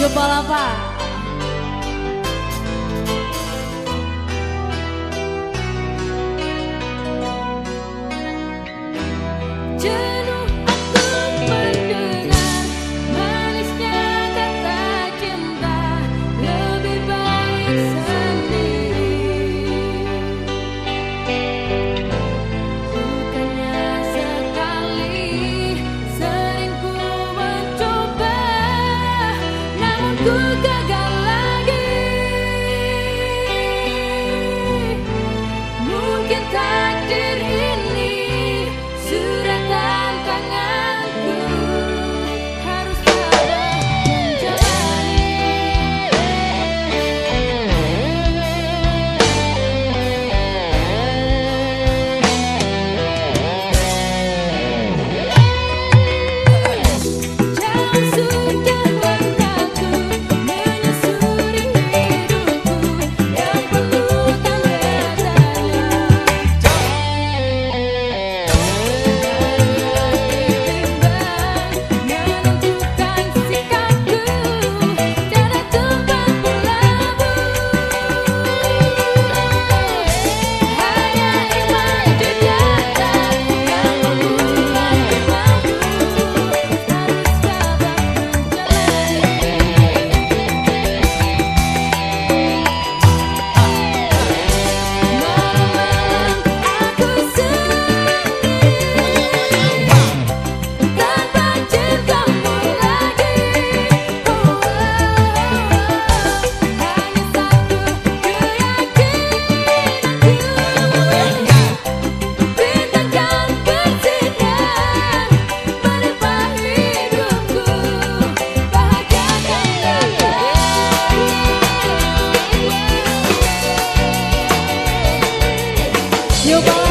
Eu palavra lavar. You